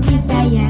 kasih sayang